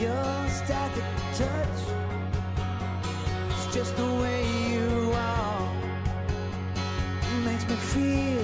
Your static touch. It's just the way you are. Makes me feel.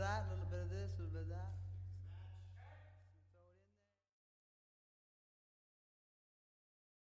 that, a little bit of this, a little bit of that.